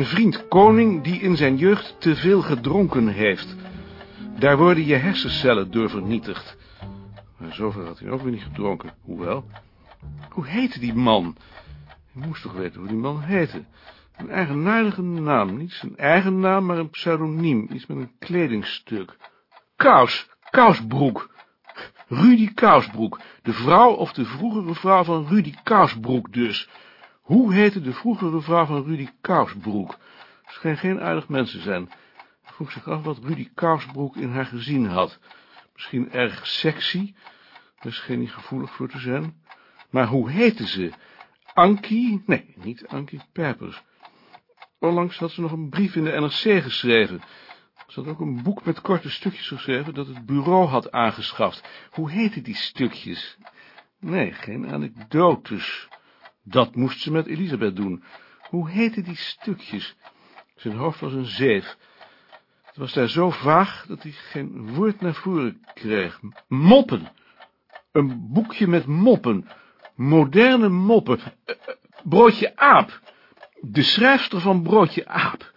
Mijn vriend koning die in zijn jeugd te veel gedronken heeft. Daar worden je hersencellen door vernietigd. Maar zover had hij ook weer niet gedronken, hoewel. Hoe heette die man? Je moest toch weten hoe die man heette. Een eigenaardige naam, niet zijn eigen naam, maar een pseudoniem, iets met een kledingstuk. Kous, Kousbroek. Rudy Kousbroek, de vrouw of de vroegere vrouw van Rudy Kousbroek dus. Hoe heette de vroegere vrouw van Rudy Kousbroek? Scheen geen aardig mens te zijn. Vroeg zich af wat Rudy Kousbroek in haar gezien had. Misschien erg sexy, daar scheen hij gevoelig voor te zijn. Maar hoe heette ze? Ankie? Nee, niet Ankie Pijpers. Onlangs had ze nog een brief in de NRC geschreven. Ze had ook een boek met korte stukjes geschreven dat het bureau had aangeschaft. Hoe heette die stukjes? Nee, geen anekdotes. Dat moest ze met Elisabeth doen. Hoe heette die stukjes? Zijn hoofd was een zeef. Het was daar zo vaag dat hij geen woord naar voren kreeg. Moppen. Een boekje met moppen. Moderne moppen. Eh, eh, broodje aap. De schrijfster van Broodje aap.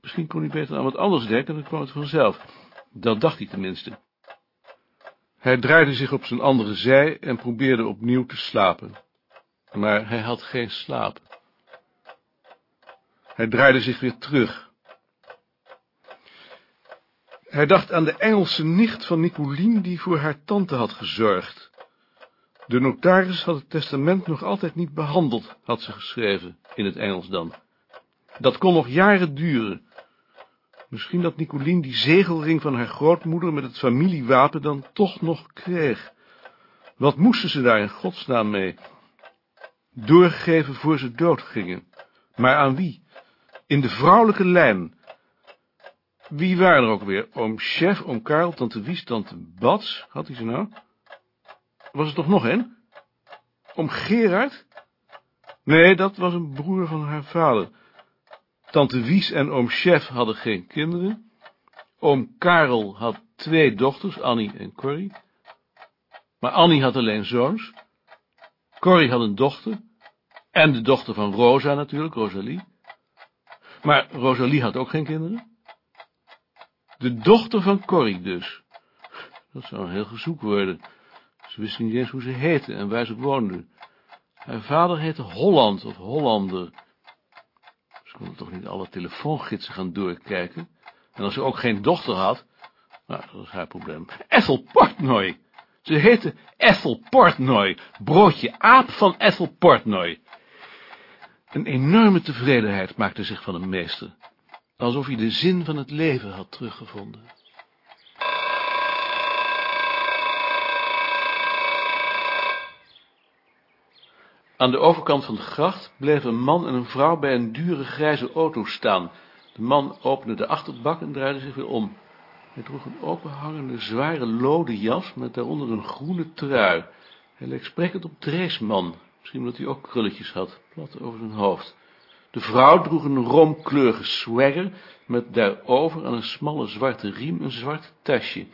Misschien kon hij beter aan wat anders denken, dan kwam het vanzelf. Dat dacht hij tenminste. Hij draaide zich op zijn andere zij en probeerde opnieuw te slapen. Maar hij had geen slaap. Hij draaide zich weer terug. Hij dacht aan de Engelse nicht van Nicolien die voor haar tante had gezorgd. De notaris had het testament nog altijd niet behandeld, had ze geschreven, in het Engels dan. Dat kon nog jaren duren. Misschien dat Nicolien die zegelring van haar grootmoeder met het familiewapen dan toch nog kreeg. Wat moesten ze daar in godsnaam mee? Doorgegeven voor ze doodgingen. Maar aan wie? In de vrouwelijke lijn. Wie waren er ook weer? Oom Chef, oom Karel, tante Wies, tante Bats. Had hij ze nou? Was er toch nog een? Oom Gerard? Nee, dat was een broer van haar vader. Tante Wies en oom Chef hadden geen kinderen. Oom Karel had twee dochters, Annie en Corrie. Maar Annie had alleen zoons. Corrie had een dochter. En de dochter van Rosa natuurlijk, Rosalie. Maar Rosalie had ook geen kinderen. De dochter van Corrie dus. Dat zou een heel gezoek worden. Ze wist niet eens hoe ze heette en waar ze woonde. Haar vader heette Holland of Hollander. Ze konden toch niet alle telefoongidsen gaan doorkijken? En als ze ook geen dochter had, nou, dat was haar probleem. Ethel Portnoy. Ze heette Ethel Portnoy. Broodje aap van Ethel Portnoy. Een enorme tevredenheid maakte zich van hem meester. Alsof hij de zin van het leven had teruggevonden. Aan de overkant van de gracht bleven een man en een vrouw bij een dure grijze auto staan. De man opende de achterbak en draaide zich weer om. Hij droeg een openhangende, zware, lode jas met daaronder een groene trui. Hij leek sprekend op Dreesman, misschien omdat hij ook krulletjes had, plat over zijn hoofd. De vrouw droeg een roomkleurige swagger, met daarover aan een smalle zwarte riem een zwart tasje.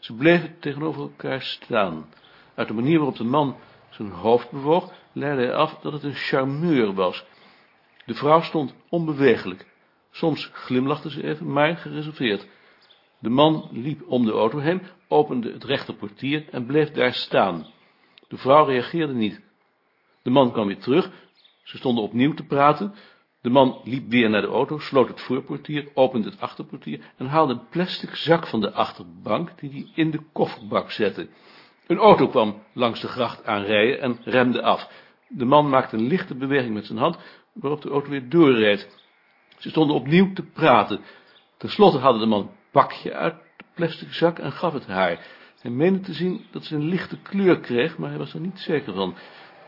Ze bleven tegenover elkaar staan. Uit de manier waarop de man zijn hoofd bewoog, leidde hij af dat het een charmeur was. De vrouw stond onbewegelijk. Soms glimlachte ze even, maar gereserveerd. De man liep om de auto heen, opende het rechterportier en bleef daar staan. De vrouw reageerde niet. De man kwam weer terug. Ze stonden opnieuw te praten. De man liep weer naar de auto, sloot het voorportier, opende het achterportier en haalde een plastic zak van de achterbank die hij in de kofferbak zette. Een auto kwam langs de gracht aanrijden en remde af. De man maakte een lichte beweging met zijn hand, waarop de auto weer doorreed. Ze stonden opnieuw te praten. Ten slotte haalde de man pakje uit de plastic zak en gaf het haar. Hij meende te zien dat ze een lichte kleur kreeg, maar hij was er niet zeker van.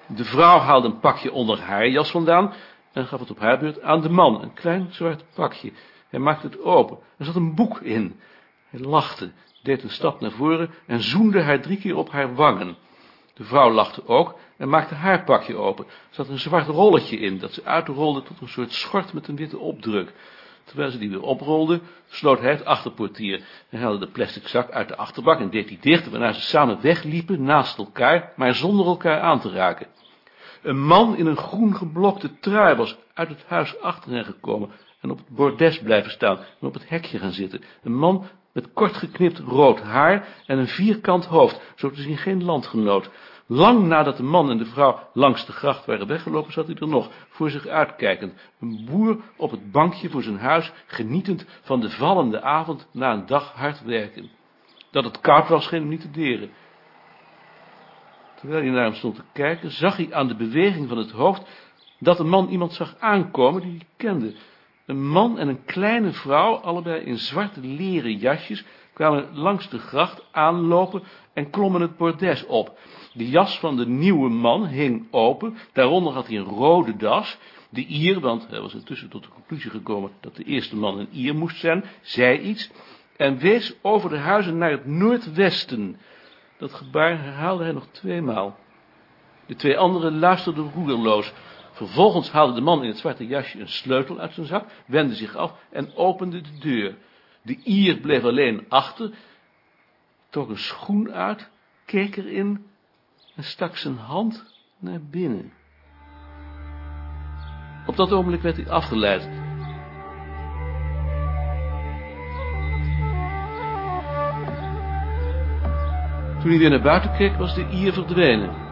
De vrouw haalde een pakje onder haar jas vandaan en gaf het op haar beurt aan de man, een klein zwart pakje. Hij maakte het open. Er zat een boek in. Hij lachte, deed een stap naar voren en zoende haar drie keer op haar wangen. De vrouw lachte ook en maakte haar pakje open. Er zat een zwart rolletje in, dat ze uitrolde tot een soort schort met een witte opdruk. Terwijl ze die weer oprolde, sloot hij het achterportier. Hij haalde de plastic zak uit de achterbak en deed die dicht, waarna ze samen wegliepen naast elkaar, maar zonder elkaar aan te raken. Een man in een groen geblokte trui was uit het huis achter hen gekomen en op het bordes blijven staan en op het hekje gaan zitten. Een man met kort geknipt rood haar en een vierkant hoofd, zo te zien geen landgenoot. Lang nadat de man en de vrouw langs de gracht waren weggelopen, zat hij er nog, voor zich uitkijkend. Een boer op het bankje voor zijn huis, genietend van de vallende avond na een dag hard werken. Dat het koud was, scheen hem niet te deren. Terwijl hij naar hem stond te kijken, zag hij aan de beweging van het hoofd dat de man iemand zag aankomen die hij kende. Een man en een kleine vrouw, allebei in zwarte leren jasjes, kwamen langs de gracht aanlopen en klommen het bordes op. De jas van de nieuwe man hing open, daaronder had hij een rode das. De Ier, want hij was intussen tot de conclusie gekomen dat de eerste man een Ier moest zijn, zei iets en wees over de huizen naar het noordwesten. Dat gebaar herhaalde hij nog tweemaal. De twee anderen luisterden roerloos. Vervolgens haalde de man in het zwarte jasje een sleutel uit zijn zak, wendde zich af en opende de deur. De Ier bleef alleen achter, trok een schoen uit, keek erin en stak zijn hand naar binnen. Op dat ogenblik werd hij afgeleid. Toen hij weer naar buiten keek, was de Ier verdwenen.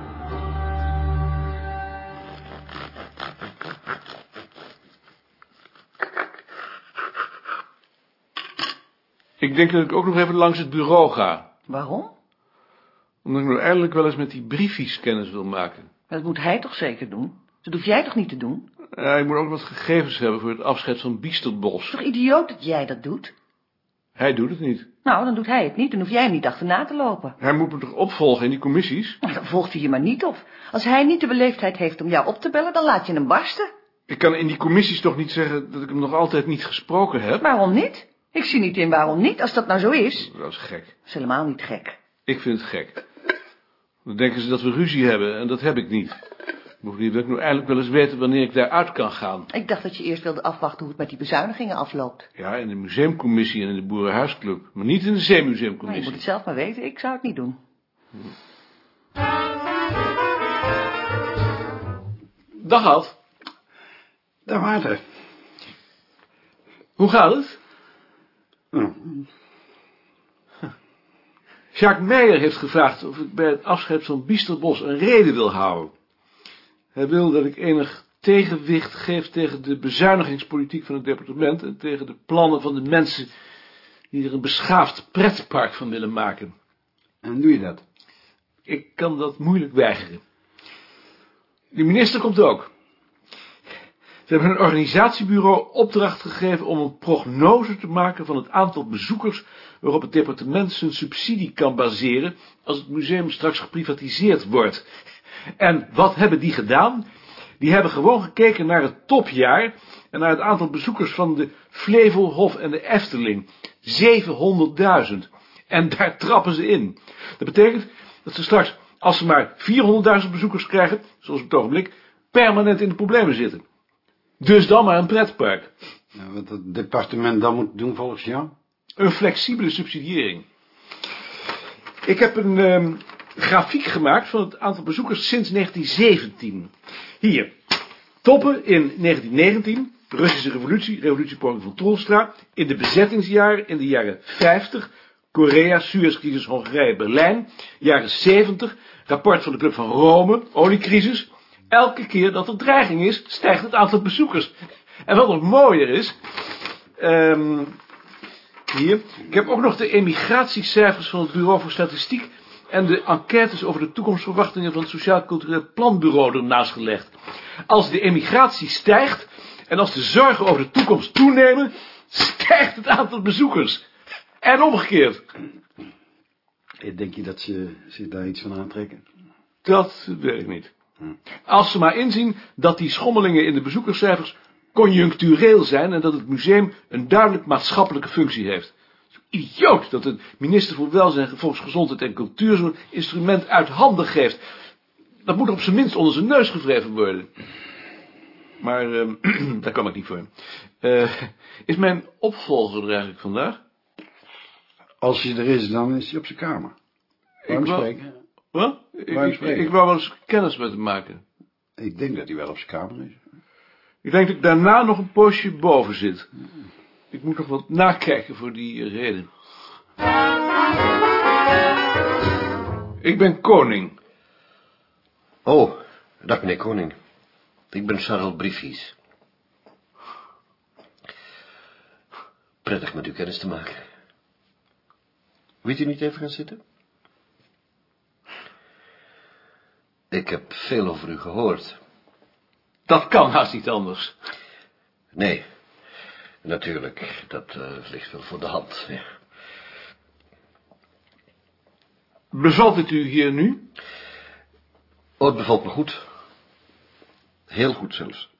Ik denk dat ik ook nog even langs het bureau ga. Waarom? Omdat ik nou eindelijk wel eens met die briefies kennis wil maken. Maar dat moet hij toch zeker doen? Dat hoef jij toch niet te doen? Ja, ik moet ook wat gegevens hebben voor het afscheid van Biesterbos. Het is toch idioot dat jij dat doet? Hij doet het niet. Nou, dan doet hij het niet. Dan hoef jij hem niet achterna te lopen. Hij moet me toch opvolgen in die commissies? Nou, dan volgt hij je maar niet op. Als hij niet de beleefdheid heeft om jou op te bellen, dan laat je hem barsten. Ik kan in die commissies toch niet zeggen dat ik hem nog altijd niet gesproken heb? Waarom niet? Ik zie niet in waarom niet, als dat nou zo is. Dat is gek. Dat is helemaal niet gek. Ik vind het gek. Dan denken ze dat we ruzie hebben en dat heb ik niet. Bovendien wil ik nu eindelijk wel eens weten wanneer ik daaruit kan gaan. Ik dacht dat je eerst wilde afwachten hoe het met die bezuinigingen afloopt. Ja, in de museumcommissie en in de boerenhuisclub. Maar niet in de Nou, je zeemuseumcommissie. moet het zelf maar weten. Ik zou het niet doen. Dag Ad. Dag Maarten. Hoe gaat het? Nou, Jacques Meijer heeft gevraagd of ik bij het afscheid van Biesterbos een reden wil houden. Hij wil dat ik enig tegenwicht geef tegen de bezuinigingspolitiek van het departement en tegen de plannen van de mensen die er een beschaafd pretpark van willen maken. en doe je dat? Ik kan dat moeilijk weigeren. De minister komt ook. Ze hebben een organisatiebureau opdracht gegeven om een prognose te maken van het aantal bezoekers waarop het departement zijn subsidie kan baseren als het museum straks geprivatiseerd wordt. En wat hebben die gedaan? Die hebben gewoon gekeken naar het topjaar en naar het aantal bezoekers van de Flevolhof en de Efteling. 700.000. En daar trappen ze in. Dat betekent dat ze straks, als ze maar 400.000 bezoekers krijgen, zoals op het ogenblik, permanent in de problemen zitten. Dus dan maar een pretpark. Nou, wat het departement dan moet doen volgens jou? Een flexibele subsidiëring. Ik heb een ehm, grafiek gemaakt van het aantal bezoekers sinds 1917. Hier. Toppen in 1919, Russische revolutie, revolutiepoging van Troelstra. In de bezettingsjaren, in de jaren 50, Korea, Suezcrisis, Hongarije, Berlijn. Jaren 70, rapport van de Club van Rome, oliecrisis. Elke keer dat er dreiging is, stijgt het aantal bezoekers. En wat nog mooier is... ehm, hier. Ik heb ook nog de emigratiecijfers van het Bureau voor Statistiek en de enquêtes over de toekomstverwachtingen van het Sociaal Cultureel Planbureau ernaast gelegd. Als de emigratie stijgt en als de zorgen over de toekomst toenemen, stijgt het aantal bezoekers. En omgekeerd. Denk je dat ze zich daar iets van aantrekken? Dat weet ik niet. Als ze maar inzien dat die schommelingen in de bezoekerscijfers conjunctureel zijn en dat het museum een duidelijk maatschappelijke functie heeft. Idioot dat de minister voor Welzijn, Volksgezondheid en Cultuur zo'n instrument uit handen geeft. Dat moet op zijn minst onder zijn neus gewreven worden. Maar eh, daar kan ik niet voor. Eh, is mijn opvolger er eigenlijk vandaag? Als hij er is, dan is hij op zijn kamer. Waarom Ik spreken? Wat? Ik, ik wou wel eens kennis met hem maken. Ik denk dat hij wel op zijn kamer is. Ik denk dat ik daarna nog een poosje boven zit. Ik moet nog wat nakijken voor die reden. Ik ben koning. Oh, dag meneer Koning. Ik ben Charles Briefies. Prettig met u kennis te maken. Wilt u niet even gaan zitten? Ik heb veel over u gehoord. Dat kan haast niet anders. Nee, natuurlijk, dat eh, ligt wel voor de hand. Ja. Bevalt het u hier nu? Oh, het bevalt me goed. Heel goed zelfs.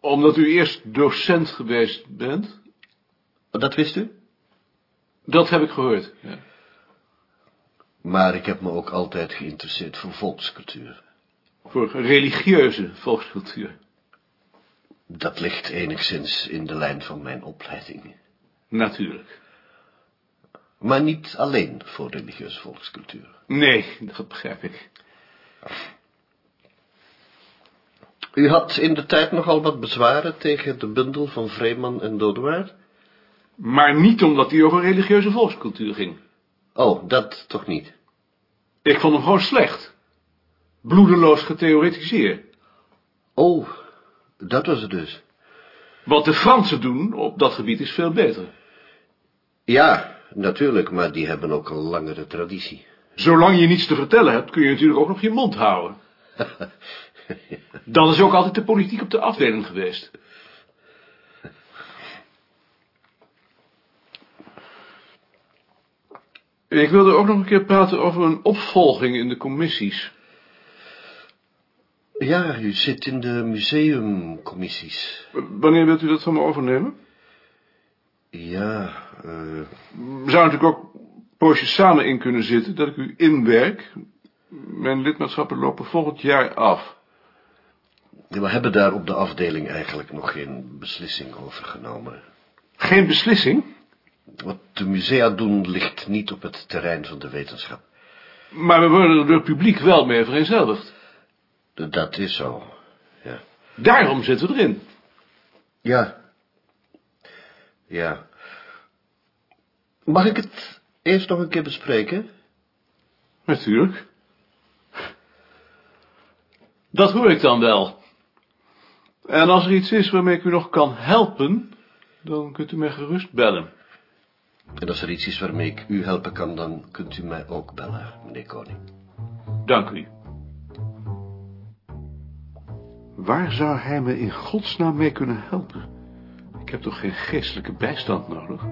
Omdat u eerst docent geweest bent? Dat wist u? Dat heb ik gehoord. Ja. Maar ik heb me ook altijd geïnteresseerd voor volkscultuur. Voor religieuze volkscultuur. Dat ligt enigszins in de lijn van mijn opleiding. Natuurlijk. Maar niet alleen voor religieuze volkscultuur. Nee, dat begrijp ik. U had in de tijd nogal wat bezwaren tegen de bundel van Vreeman en Dodewaard? Maar niet omdat die over religieuze volkscultuur ging. Oh, dat toch niet? Ik vond hem gewoon slecht. Bloedeloos getheoretiseerd. Oh, dat was het dus. Wat de Fransen doen op dat gebied is veel beter. Ja, natuurlijk, maar die hebben ook een langere traditie. Zolang je niets te vertellen hebt, kun je natuurlijk ook nog je mond houden. Dat is ook altijd de politiek op de afdeling geweest. Ik wilde ook nog een keer praten over een opvolging in de commissies. Ja, u zit in de museumcommissies. Wanneer wilt u dat van me overnemen? Ja, eh, We zouden natuurlijk ook poosjes samen in kunnen zitten, dat ik u inwerk. Mijn lidmaatschappen lopen volgend jaar af. we hebben daar op de afdeling eigenlijk nog geen beslissing over genomen. Geen beslissing, Wat de musea doen ligt niet op het terrein van de wetenschap. maar we worden er door het publiek wel mee vereenzelvigd. Dat is zo, ja. Daarom zitten we erin. Ja. Ja. Mag ik het eerst nog een keer bespreken? Natuurlijk. Dat hoor ik dan wel. En als er iets is waarmee ik u nog kan helpen, dan kunt u mij gerust bellen. En als er iets is waarmee ik u helpen kan, dan kunt u mij ook bellen, meneer Koning. Dank u. Waar zou hij me in godsnaam mee kunnen helpen? Ik heb toch geen geestelijke bijstand nodig?